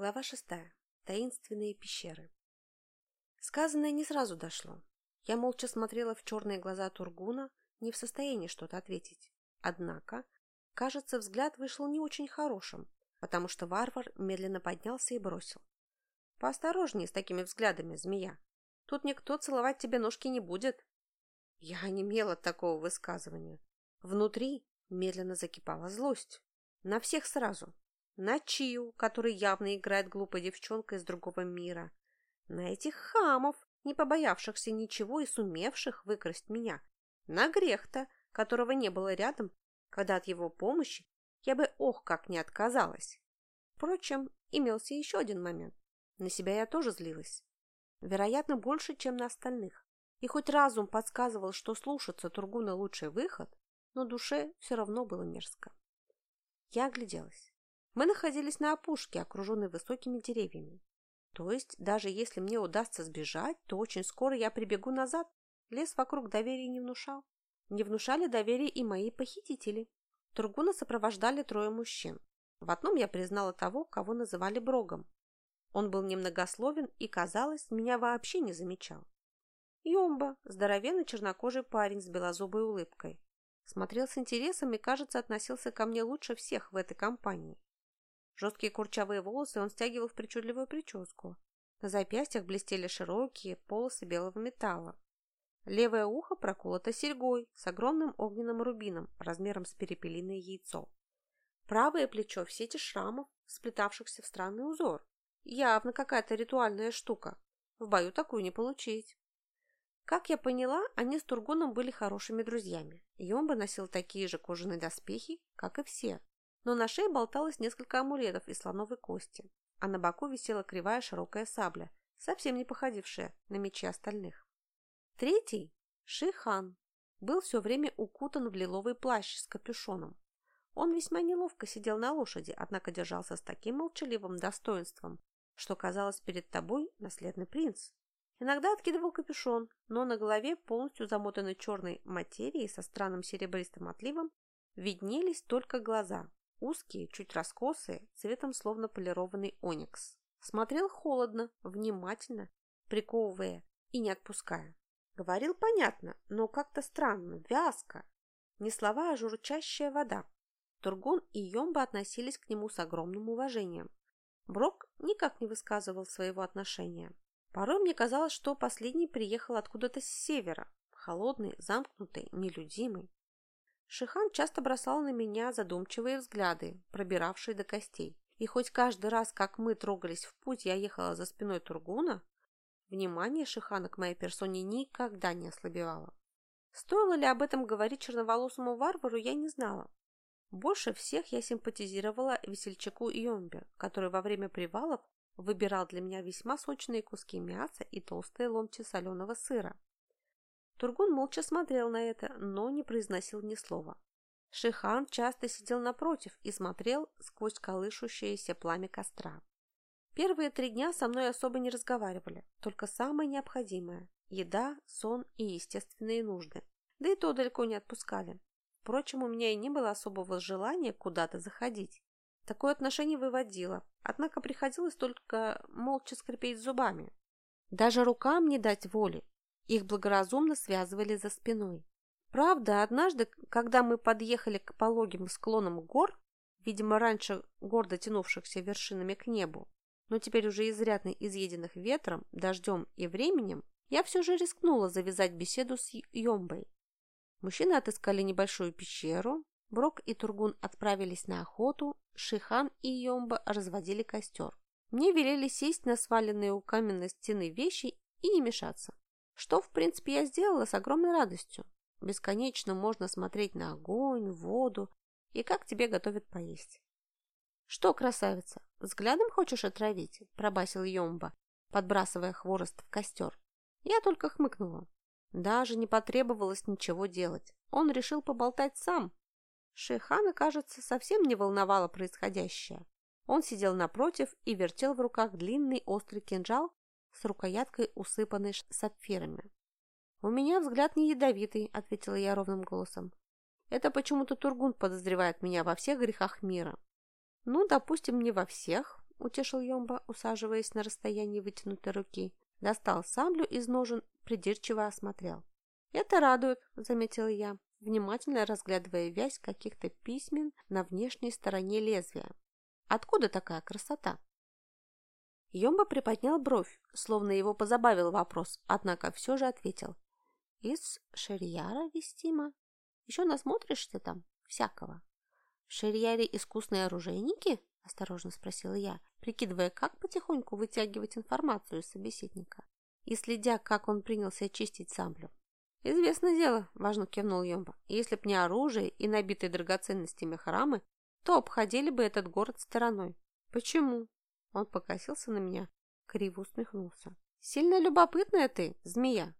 Глава шестая. Таинственные пещеры. Сказанное не сразу дошло. Я молча смотрела в черные глаза Тургуна, не в состоянии что-то ответить. Однако, кажется, взгляд вышел не очень хорошим, потому что варвар медленно поднялся и бросил. «Поосторожнее с такими взглядами, змея. Тут никто целовать тебе ножки не будет». Я онемела от такого высказывания. Внутри медленно закипала злость. На всех сразу на Чию, который явно играет глупой девчонкой из другого мира, на этих хамов, не побоявшихся ничего и сумевших выкрасть меня, на Грехта, которого не было рядом, когда от его помощи я бы ох как не отказалась. Впрочем, имелся еще один момент. На себя я тоже злилась. Вероятно, больше, чем на остальных. И хоть разум подсказывал, что слушаться Тургуна лучший выход, но душе все равно было мерзко. Я огляделась. Мы находились на опушке, окруженной высокими деревьями. То есть, даже если мне удастся сбежать, то очень скоро я прибегу назад. Лес вокруг доверия не внушал. Не внушали доверия и мои похитители. Тургуна сопровождали трое мужчин. В одном я признала того, кого называли Брогом. Он был немногословен и, казалось, меня вообще не замечал. Йомба, здоровенный чернокожий парень с белозубой улыбкой. Смотрел с интересом и, кажется, относился ко мне лучше всех в этой компании. Жесткие курчавые волосы он стягивал в причудливую прическу. На запястьях блестели широкие полосы белого металла. Левое ухо проколото серьгой с огромным огненным рубином размером с перепелиное яйцо. Правое плечо в сети шрамов, сплетавшихся в странный узор. Явно какая-то ритуальная штука. В бою такую не получить. Как я поняла, они с Тургуном были хорошими друзьями. Йомба носил такие же кожаные доспехи, как и все но на шее болталось несколько амулетов из слоновой кости, а на боку висела кривая широкая сабля, совсем не походившая на мечи остальных. Третий, Шихан, был все время укутан в лиловый плащ с капюшоном. Он весьма неловко сидел на лошади, однако держался с таким молчаливым достоинством, что казалось перед тобой наследный принц. Иногда откидывал капюшон, но на голове, полностью замотанной черной материей со странным серебристым отливом, виднелись только глаза, Узкие, чуть раскосые, цветом словно полированный оникс. Смотрел холодно, внимательно, приковывая и не отпуская. Говорил понятно, но как-то странно, вязко. Не слова, а журчащая вода. Тургун и Йомба относились к нему с огромным уважением. Брок никак не высказывал своего отношения. Порой мне казалось, что последний приехал откуда-то с севера, холодный, замкнутый, нелюдимый. Шихан часто бросал на меня задумчивые взгляды, пробиравшие до костей. И хоть каждый раз, как мы трогались в путь, я ехала за спиной Тургуна, внимание Шихана к моей персоне никогда не ослабевало. Стоило ли об этом говорить черноволосому варвару, я не знала. Больше всех я симпатизировала весельчаку Йомбе, который во время привалов выбирал для меня весьма сочные куски мяса и толстые ломти соленого сыра. Тургун молча смотрел на это, но не произносил ни слова. Шихан часто сидел напротив и смотрел сквозь колышущееся пламя костра. Первые три дня со мной особо не разговаривали, только самое необходимое – еда, сон и естественные нужды. Да и то далеко не отпускали. Впрочем, у меня и не было особого желания куда-то заходить. Такое отношение выводило, однако приходилось только молча скрипеть зубами. Даже рукам не дать воли, их благоразумно связывали за спиной. Правда, однажды, когда мы подъехали к пологим склонам гор, видимо, раньше гордо тянувшихся вершинами к небу, но теперь уже изрядно изъеденных ветром, дождем и временем, я все же рискнула завязать беседу с Йомбой. Мужчины отыскали небольшую пещеру, Брок и Тургун отправились на охоту, Шихан и Йомба разводили костер. Мне велели сесть на сваленные у каменной стены вещи и не мешаться. Что, в принципе, я сделала с огромной радостью. Бесконечно можно смотреть на огонь, воду и как тебе готовят поесть. «Что, красавица, взглядом хочешь отравить?» – пробасил Йомба, подбрасывая хворост в костер. Я только хмыкнула. Даже не потребовалось ничего делать. Он решил поболтать сам. Шейхана, кажется, совсем не волновало происходящее. Он сидел напротив и вертел в руках длинный острый кинжал с рукояткой, усыпанной сапфирами. «У меня взгляд не ядовитый», — ответила я ровным голосом. «Это почему-то Тургун подозревает меня во всех грехах мира». «Ну, допустим, не во всех, утешил Йомба, усаживаясь на расстоянии вытянутой руки. Достал саблю из ножен, придирчиво осмотрел. «Это радует», — заметила я, внимательно разглядывая вязь каких-то письмен на внешней стороне лезвия. «Откуда такая красота?» Йомба приподнял бровь, словно его позабавил вопрос, однако все же ответил. «Из Шерьяра, Вестима? Еще насмотришься там всякого?» «В Шерьяре искусные оружейники?» – осторожно спросила я, прикидывая, как потихоньку вытягивать информацию из собеседника и следя, как он принялся чистить саблю. «Известное дело», – важно кивнул Йомба. «Если б не оружие и набитые драгоценностями храмы, то обходили бы этот город стороной». «Почему?» Он покосился на меня, криво усмехнулся. «Сильно любопытная ты, змея!»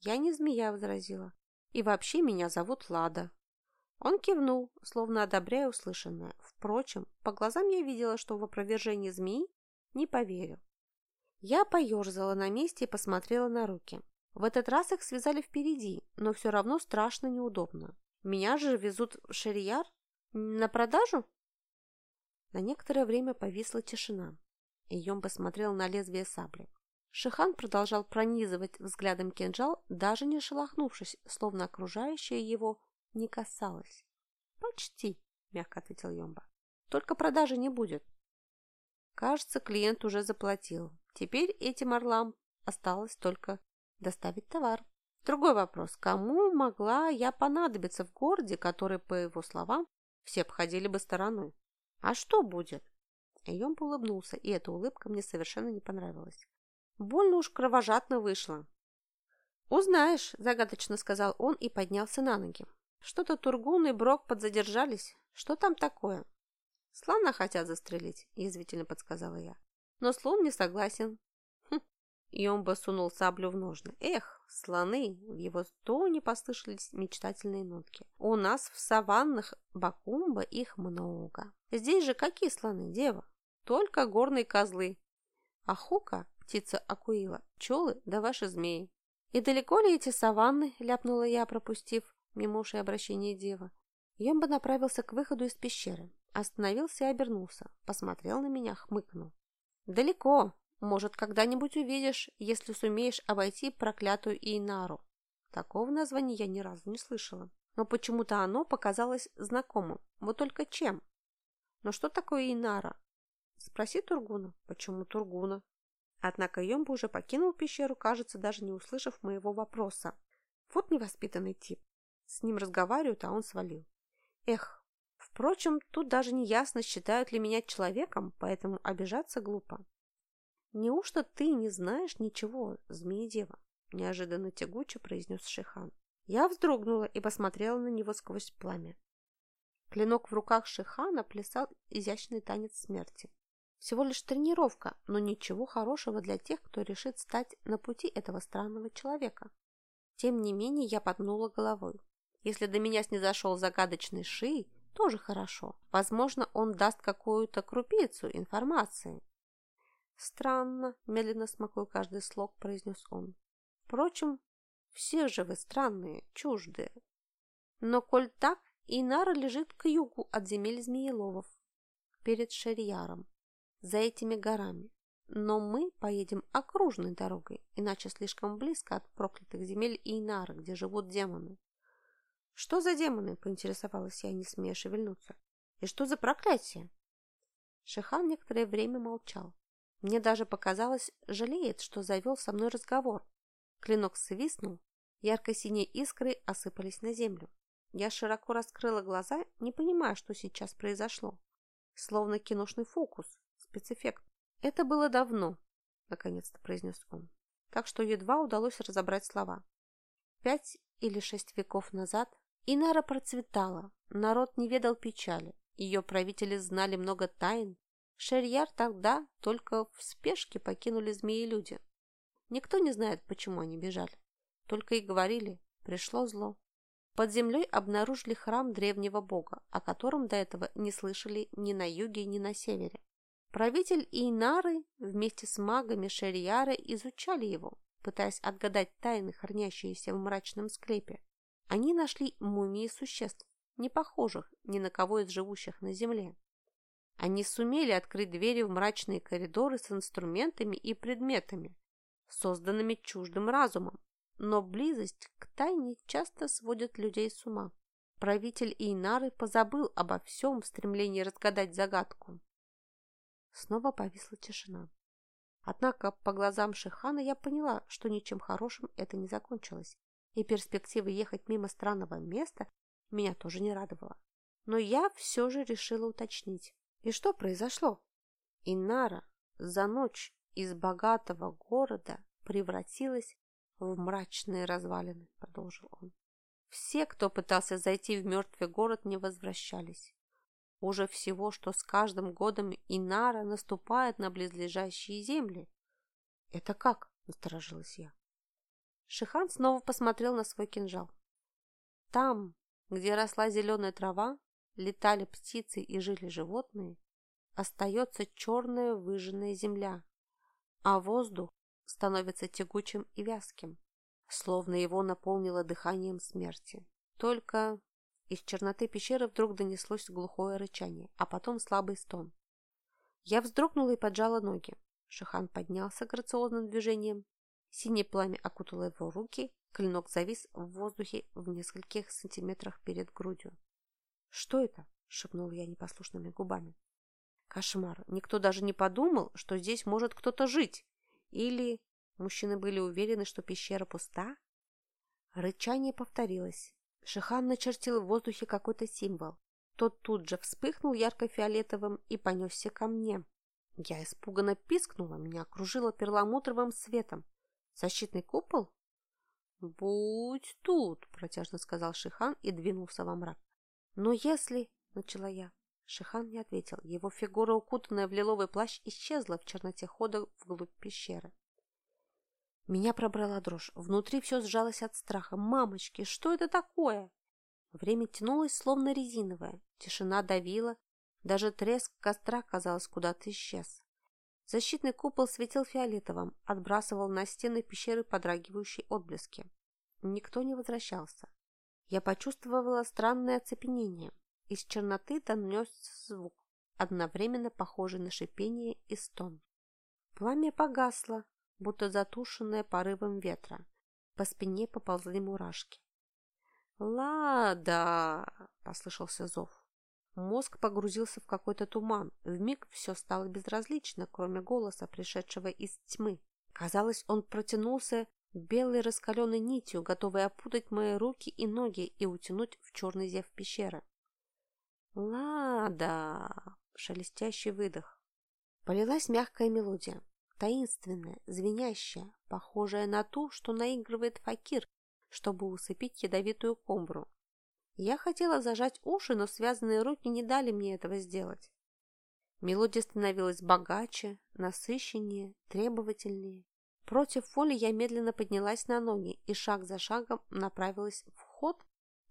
«Я не змея», — возразила. «И вообще меня зовут Лада». Он кивнул, словно одобряя услышанное. Впрочем, по глазам я видела, что в опровержении змеи не поверил. Я поерзала на месте и посмотрела на руки. В этот раз их связали впереди, но все равно страшно неудобно. Меня же везут в Шерияр? На продажу? На некоторое время повисла тишина. Ием посмотрел на лезвие сабли. Шихан продолжал пронизывать взглядом кинжал, даже не шелохнувшись, словно окружающее его не касалось. «Почти», — мягко ответил Йомба. «Только продажи не будет». Кажется, клиент уже заплатил. Теперь этим орлам осталось только доставить товар. Другой вопрос. Кому могла я понадобиться в городе, который, по его словам, все обходили бы стороной? А что будет? Йомп улыбнулся, и эта улыбка мне совершенно не понравилась. Больно уж кровожадно вышло. «Узнаешь», – загадочно сказал он и поднялся на ноги. «Что-то Тургун и Брок подзадержались. Что там такое?» «Слона хотят застрелить», – язвительно подсказала я. «Но слон не согласен». Хм. Йомба сунул саблю в ножны. «Эх, слоны!» В его тоне послышались мечтательные нотки. «У нас в саваннах Бакумба их много. Здесь же какие слоны, дева?» Только горные козлы. А хука, птица Акуила, пчелы да ваши змеи. И далеко ли эти саванны, ляпнула я, пропустив мимо ушей обращение дева. Йомба направился к выходу из пещеры. Остановился и обернулся. Посмотрел на меня, хмыкнул. «Далеко. Может, когда-нибудь увидишь, если сумеешь обойти проклятую Инару». Такого названия я ни разу не слышала. Но почему-то оно показалось знакомым. Вот только чем? Но что такое Инара? Спроси Тургуна. Почему Тургуна? Однако Йомба уже покинул пещеру, кажется, даже не услышав моего вопроса. Вот невоспитанный тип. С ним разговаривают, а он свалил. Эх, впрочем, тут даже не ясно, считают ли меня человеком, поэтому обижаться глупо. Неужто ты не знаешь ничего, змеи-дева? Неожиданно тягуче произнес Шихан. Я вздрогнула и посмотрела на него сквозь пламя. Клинок в руках Шихана плясал изящный танец смерти. Всего лишь тренировка, но ничего хорошего для тех, кто решит стать на пути этого странного человека. Тем не менее, я поднула головой. Если до меня снизошел загадочный Ши, тоже хорошо. Возможно, он даст какую-то крупицу информации. «Странно», – медленно смакуя каждый слог, произнес он. «Впрочем, все же вы странные, чуждые. Но коль так, Инара лежит к югу от земель Змееловов, перед Шерьяром за этими горами. Но мы поедем окружной дорогой, иначе слишком близко от проклятых земель Инара, где живут демоны. Что за демоны, поинтересовалась я, не смея шевельнуться. И что за проклятие? Шихан некоторое время молчал. Мне даже показалось, жалеет, что завел со мной разговор. Клинок свистнул, ярко-синие искры осыпались на землю. Я широко раскрыла глаза, не понимая, что сейчас произошло. Словно киношный фокус спецэффект. Это было давно, наконец-то произнес он. Так что едва удалось разобрать слова. Пять или шесть веков назад Инара процветала, народ не ведал печали, ее правители знали много тайн. Шерьяр тогда только в спешке покинули змеи-люди. Никто не знает, почему они бежали. Только и говорили, пришло зло. Под землей обнаружили храм древнего бога, о котором до этого не слышали ни на юге, ни на севере. Правитель Инары вместе с магами Шерьяра изучали его, пытаясь отгадать тайны, хранящиеся в мрачном склепе. Они нашли мумии существ, не похожих ни на кого из живущих на земле. Они сумели открыть двери в мрачные коридоры с инструментами и предметами, созданными чуждым разумом, но близость к тайне часто сводит людей с ума. Правитель Инары позабыл обо всем в стремлении разгадать загадку. Снова повисла тишина. Однако по глазам Шихана я поняла, что ничем хорошим это не закончилось, и перспектива ехать мимо странного места меня тоже не радовала. Но я все же решила уточнить. И что произошло? Инара за ночь из богатого города превратилась в мрачные развалины, продолжил он. Все, кто пытался зайти в мертвый город, не возвращались. Уже всего, что с каждым годом Инара наступает на близлежащие земли. «Это как?» – насторожилась я. Шихан снова посмотрел на свой кинжал. Там, где росла зеленая трава, летали птицы и жили животные, остается черная выжженная земля, а воздух становится тягучим и вязким, словно его наполнило дыханием смерти. Только из черноты пещеры вдруг донеслось глухое рычание, а потом слабый стон. Я вздрогнула и поджала ноги. Шихан поднялся грациозным движением. Синее пламя окутало его руки, клинок завис в воздухе в нескольких сантиметрах перед грудью. «Что это?» – шепнул я непослушными губами. Кошмар. Никто даже не подумал, что здесь может кто-то жить. Или мужчины были уверены, что пещера пуста? Рычание повторилось. Шихан начертил в воздухе какой-то символ. Тот тут же вспыхнул ярко-фиолетовым и понесся ко мне. Я испуганно пискнула, меня окружило перламутровым светом. Защитный купол? «Будь тут!» – протяжно сказал Шихан и двинулся во мрак. «Но если...» – начала я. Шихан не ответил. Его фигура, укутанная в лиловый плащ, исчезла в черноте хода вглубь пещеры. Меня пробрала дрожь. Внутри все сжалось от страха. «Мамочки, что это такое?» Время тянулось, словно резиновое. Тишина давила. Даже треск костра, казалось, куда-то исчез. Защитный купол светил фиолетовым, отбрасывал на стены пещеры подрагивающие отблески. Никто не возвращался. Я почувствовала странное оцепенение. Из черноты донесся звук, одновременно похожий на шипение и стон. Пламя погасло, будто затушенная порывом ветра. По спине поползли мурашки. «Лада!» – послышался зов. Мозг погрузился в какой-то туман. Вмиг все стало безразлично, кроме голоса, пришедшего из тьмы. Казалось, он протянулся белой раскаленной нитью, готовой опутать мои руки и ноги и утянуть в черный зев пещеры. «Лада!» – шелестящий выдох. Полилась мягкая мелодия таинственная, звенящая, похожая на ту, что наигрывает факир, чтобы усыпить ядовитую комбру. Я хотела зажать уши, но связанные руки не дали мне этого сделать. Мелодия становилась богаче, насыщеннее, требовательнее. Против воли я медленно поднялась на ноги и шаг за шагом направилась в ход,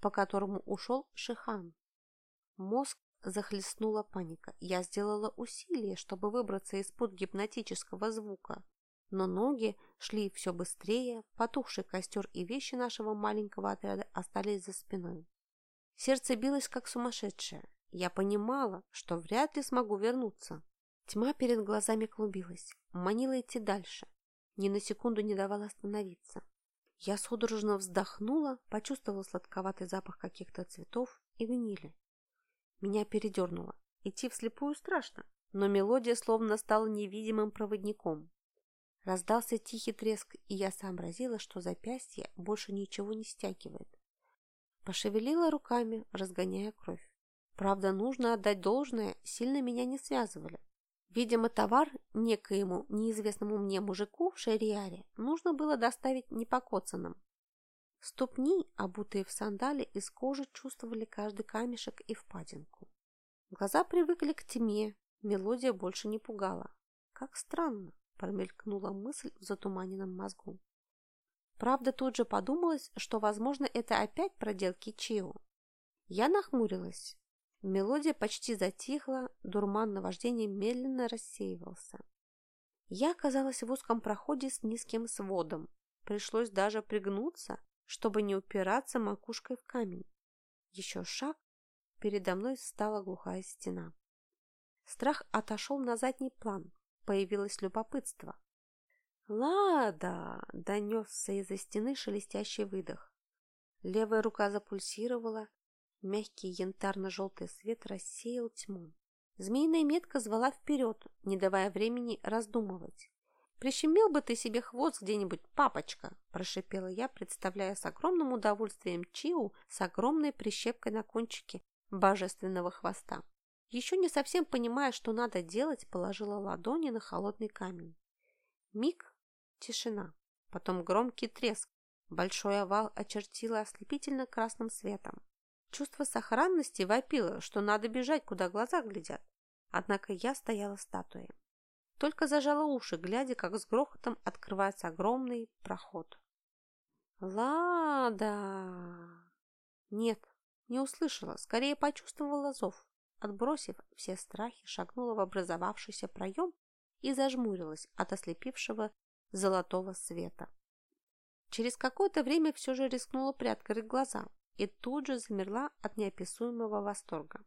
по которому ушел Шихан. Мозг захлестнула паника. Я сделала усилие, чтобы выбраться из-под гипнотического звука. Но ноги шли все быстрее, потухший костер и вещи нашего маленького отряда остались за спиной. Сердце билось, как сумасшедшее. Я понимала, что вряд ли смогу вернуться. Тьма перед глазами клубилась, манила идти дальше. Ни на секунду не давала остановиться. Я судорожно вздохнула, почувствовала сладковатый запах каких-то цветов и гнили. Меня передернуло. Идти вслепую страшно, но мелодия словно стала невидимым проводником. Раздался тихий треск, и я сообразила, что запястье больше ничего не стягивает. Пошевелила руками, разгоняя кровь. Правда, нужно отдать должное, сильно меня не связывали. Видимо, товар некоему неизвестному мне мужику в Шериаре нужно было доставить непокоцанным. Ступни, обутые в сандали из кожи, чувствовали каждый камешек и впадинку. Глаза привыкли к тьме, мелодия больше не пугала. Как странно, промелькнула мысль в затуманенном мозгу. Правда, тут же подумалось, что, возможно, это опять проделки Чио. Я нахмурилась. Мелодия почти затихла, дурман наваждения медленно рассеивался. Я оказалась в узком проходе с низким сводом. Пришлось даже пригнуться, чтобы не упираться макушкой в камень. Еще шаг, передо мной стала глухая стена. Страх отошел на задний план. Появилось любопытство. «Лада!» — донесся из-за стены шелестящий выдох. Левая рука запульсировала, мягкий янтарно-желтый свет рассеял тьму. Змеиная метка звала вперед, не давая времени раздумывать. «Прищемил бы ты себе хвост где-нибудь, папочка!» – прошипела я, представляя с огромным удовольствием Чиу с огромной прищепкой на кончике божественного хвоста. Еще не совсем понимая, что надо делать, положила ладони на холодный камень. Миг – тишина, потом громкий треск. Большой овал очертила ослепительно красным светом. Чувство сохранности вопило, что надо бежать, куда глаза глядят. Однако я стояла статуей. Только зажала уши, глядя, как с грохотом открывается огромный проход. «Лада!» Нет, не услышала, скорее почувствовала зов. Отбросив все страхи, шагнула в образовавшийся проем и зажмурилась от ослепившего золотого света. Через какое-то время все же рискнула приоткрыть глаза и тут же замерла от неописуемого восторга.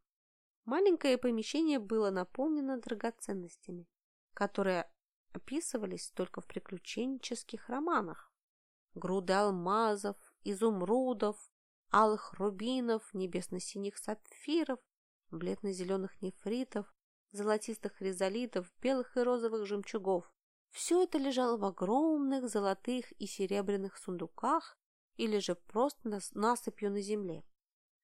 Маленькое помещение было наполнено драгоценностями, которые описывались только в приключенческих романах. Груды алмазов, изумрудов, алых рубинов, небесно-синих сапфиров, бледно-зеленых нефритов, золотистых хризолитов, белых и розовых жемчугов. Все это лежало в огромных золотых и серебряных сундуках или же просто насыпью на земле.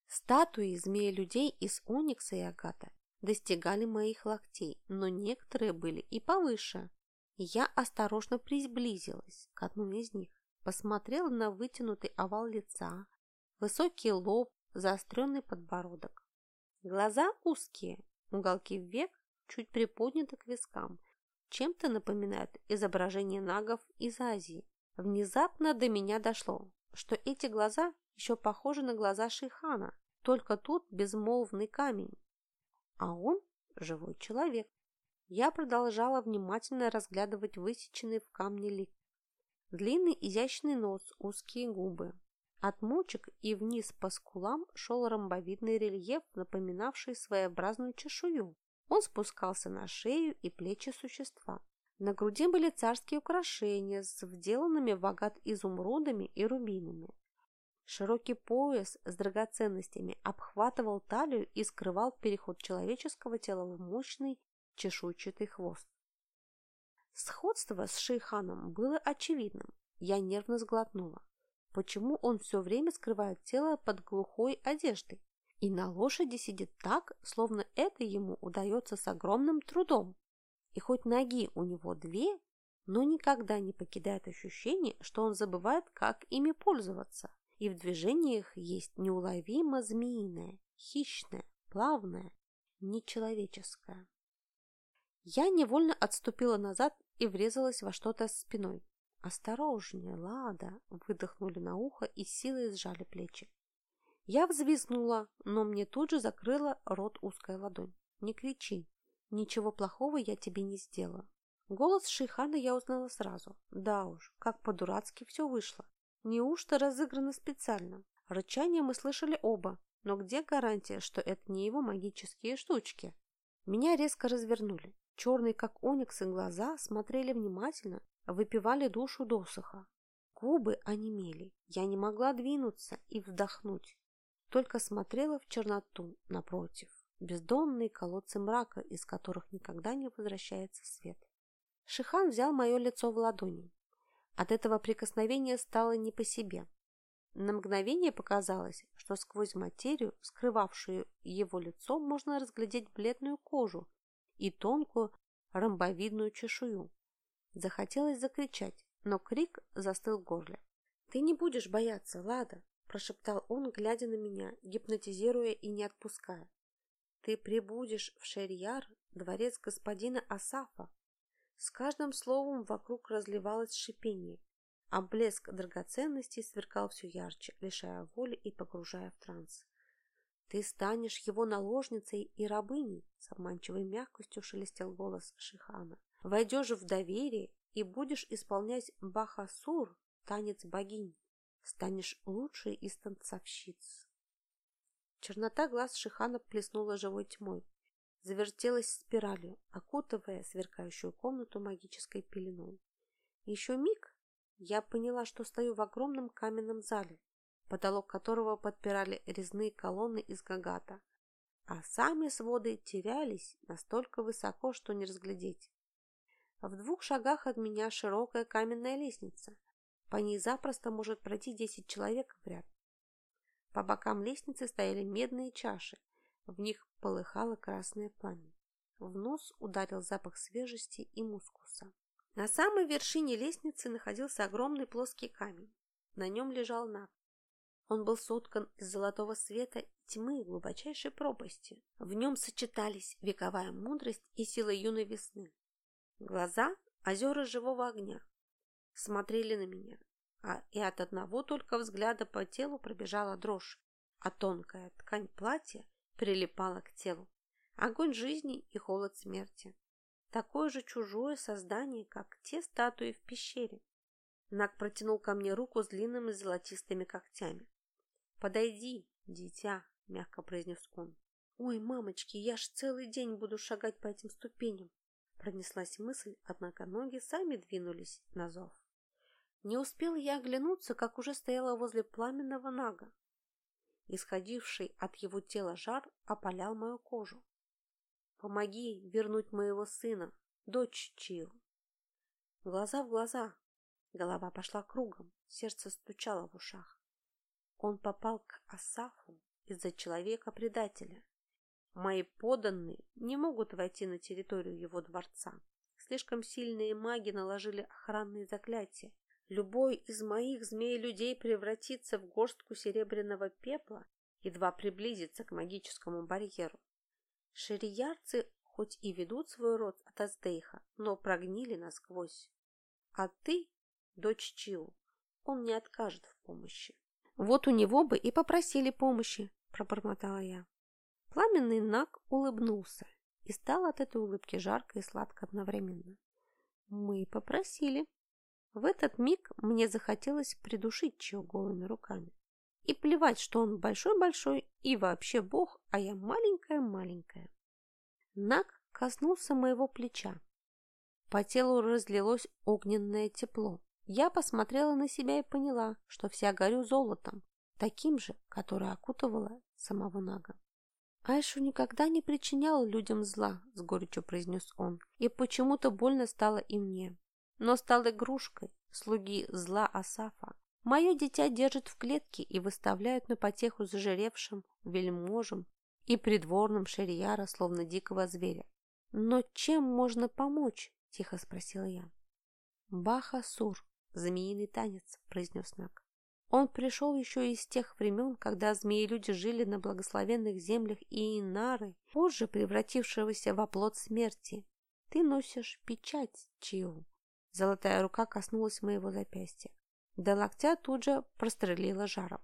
Статуи змеи-людей из оникса и агата достигали моих локтей, но некоторые были и повыше. Я осторожно приблизилась к одной из них, посмотрела на вытянутый овал лица, высокий лоб, заостренный подбородок. Глаза узкие, уголки век чуть приподняты к вискам, чем-то напоминают изображение нагов из Азии. Внезапно до меня дошло, что эти глаза еще похожи на глаза Шейхана, только тут безмолвный камень, а он живой человек. Я продолжала внимательно разглядывать высеченный в камне лик. Длинный изящный нос, узкие губы. От мочек и вниз по скулам шел ромбовидный рельеф, напоминавший своеобразную чешую. Он спускался на шею и плечи существа. На груди были царские украшения с вделанными в агат изумрудами и рубинами. Широкий пояс с драгоценностями обхватывал талию и скрывал переход человеческого тела в мощный чешуйчатый хвост. Сходство с шейханом было очевидным. Я нервно сглотнула. Почему он все время скрывает тело под глухой одеждой? И на лошади сидит так, словно это ему удается с огромным трудом. И хоть ноги у него две, но никогда не покидает ощущение, что он забывает, как ими пользоваться. И в движениях есть неуловимо змеиное, хищное, плавное, нечеловеческое. Я невольно отступила назад и врезалась во что-то спиной. «Осторожнее, Лада!» – выдохнули на ухо и силой сжали плечи. Я взвизгнула, но мне тут же закрыла рот узкая ладонь. «Не кричи, ничего плохого я тебе не сделаю». Голос Шейхана я узнала сразу. Да уж, как по-дурацки все вышло. Неужто разыграно специально? Рычание мы слышали оба, но где гарантия, что это не его магические штучки? Меня резко развернули. Черные, как ониксы, глаза смотрели внимательно, выпивали душу досуха. Губы онемели. Я не могла двинуться и вдохнуть. Только смотрела в черноту напротив. Бездонные колодцы мрака, из которых никогда не возвращается свет. Шихан взял мое лицо в ладони. От этого прикосновения стало не по себе. На мгновение показалось, что сквозь материю, скрывавшую его лицо, можно разглядеть бледную кожу и тонкую ромбовидную чешую. Захотелось закричать, но крик застыл в горле. «Ты не будешь бояться, Лада!» – прошептал он, глядя на меня, гипнотизируя и не отпуская. «Ты прибудешь в Шерьяр, дворец господина Асафа, с каждым словом вокруг разливалось шипение, а блеск драгоценностей сверкал все ярче, лишая воли и погружая в транс. «Ты станешь его наложницей и рабыней», — с обманчивой мягкостью шелестел голос Шихана. «Войдешь в доверие и будешь исполнять Бахасур, танец богинь. Станешь лучшей из танцовщиц». Чернота глаз Шихана плеснула живой тьмой. Завертелась спиралью, окутывая сверкающую комнату магической пеленой. Еще миг я поняла, что стою в огромном каменном зале, потолок которого подпирали резные колонны из гагата, а сами своды терялись настолько высоко, что не разглядеть. В двух шагах от меня широкая каменная лестница. По ней запросто может пройти десять человек в ряд. По бокам лестницы стояли медные чаши, в них полыхало красное пламя. В нос ударил запах свежести и мускуса. На самой вершине лестницы находился огромный плоский камень. На нем лежал Наг. Он был соткан из золотого света и тьмы глубочайшей пропасти. В нем сочетались вековая мудрость и сила юной весны. Глаза – озера живого огня. Смотрели на меня, а и от одного только взгляда по телу пробежала дрожь, а тонкая ткань платья прилипала к телу. Огонь жизни и холод смерти. Такое же чужое создание, как те статуи в пещере. Наг протянул ко мне руку с длинными золотистыми когтями. «Подойди, дитя», — мягко произнес он. «Ой, мамочки, я ж целый день буду шагать по этим ступеням. Пронеслась мысль, однако ноги сами двинулись на зов. Не успел я оглянуться, как уже стояла возле пламенного нага. Исходивший от его тела жар опалял мою кожу. «Помоги вернуть моего сына, дочь Чил!» Глаза в глаза. Голова пошла кругом, сердце стучало в ушах. Он попал к Асафу из-за человека-предателя, Мои подданные не могут войти на территорию его дворца. Слишком сильные маги наложили охранные заклятия. Любой из моих змей-людей превратится в горстку серебряного пепла, едва приблизится к магическому барьеру. Шириярцы хоть и ведут свой род от Аздейха, но прогнили насквозь. А ты, дочь Чиу, он не откажет в помощи. Вот у него бы и попросили помощи, пробормотала я. Пламенный Наг улыбнулся, и стало от этой улыбки жарко и сладко одновременно. Мы попросили. В этот миг мне захотелось придушить Чио голыми руками. И плевать, что он большой-большой и вообще бог, а я маленькая-маленькая. Наг коснулся моего плеча. По телу разлилось огненное тепло. Я посмотрела на себя и поняла, что вся горю золотом, таким же, которое окутывало самого Нага. Айшу никогда не причинял людям зла, с горечью произнес он, и почему-то больно стало и мне. Но стал игрушкой слуги зла Асафа. Мое дитя держат в клетке и выставляют на потеху зажиревшим вельможам и придворным Шерияра, словно дикого зверя. «Но чем можно помочь?» – тихо спросила я. «Баха-сур, змеиный танец», – произнес Нак. Он пришел еще из тех времен, когда змеи-люди жили на благословенных землях Иинары, позже превратившегося в оплот смерти. Ты носишь печать, Чиу. Золотая рука коснулась моего запястья. До локтя тут же прострелила жаром.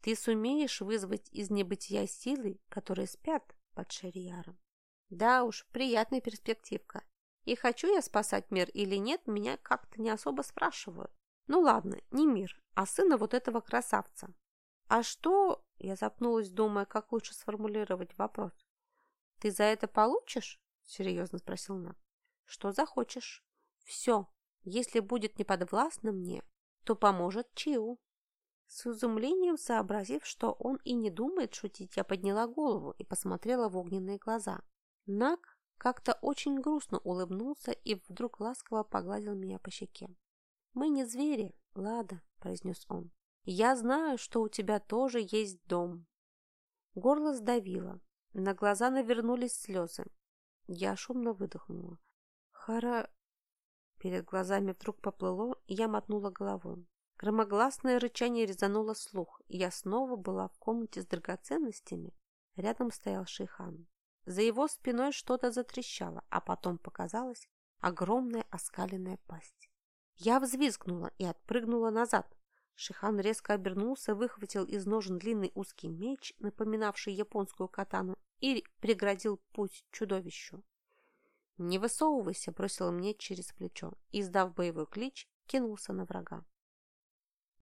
Ты сумеешь вызвать из небытия силы, которые спят под Шарияром? Да уж, приятная перспективка. И хочу я спасать мир или нет, меня как-то не особо спрашивают. Ну ладно, не мир, а сына вот этого красавца. А что... Я запнулась, думая, как лучше сформулировать вопрос. «Ты за это получишь?» – серьезно спросил Нак. «Что захочешь. Все. Если будет неподвластно мне, то поможет Чиу». С изумлением сообразив, что он и не думает шутить, я подняла голову и посмотрела в огненные глаза. Нак как-то очень грустно улыбнулся и вдруг ласково погладил меня по щеке. «Мы не звери, Лада», — произнес он. «Я знаю, что у тебя тоже есть дом». Горло сдавило, на глаза навернулись слезы. Я шумно выдохнула. «Хара...» Перед глазами вдруг поплыло, и я мотнула головой. Громогласное рычание резануло слух, и я снова была в комнате с драгоценностями. Рядом стоял Шейхан. За его спиной что-то затрещало, а потом показалась огромная оскаленная пасть. Я взвизгнула и отпрыгнула назад. Шихан резко обернулся, выхватил из ножен длинный узкий меч, напоминавший японскую катану, и преградил путь чудовищу. «Не высовывайся!» – бросил мне через плечо и, сдав боевой клич, кинулся на врага.